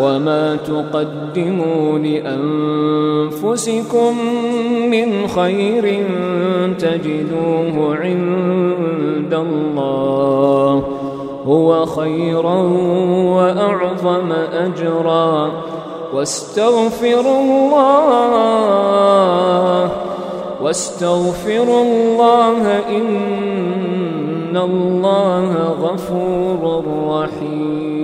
وما تقدموا لأنفسكم من خير تجدوه عند الله هو خيرا وأعظم أجرا واستغفروا الله واستغفروا الله إن الله غفور رحيم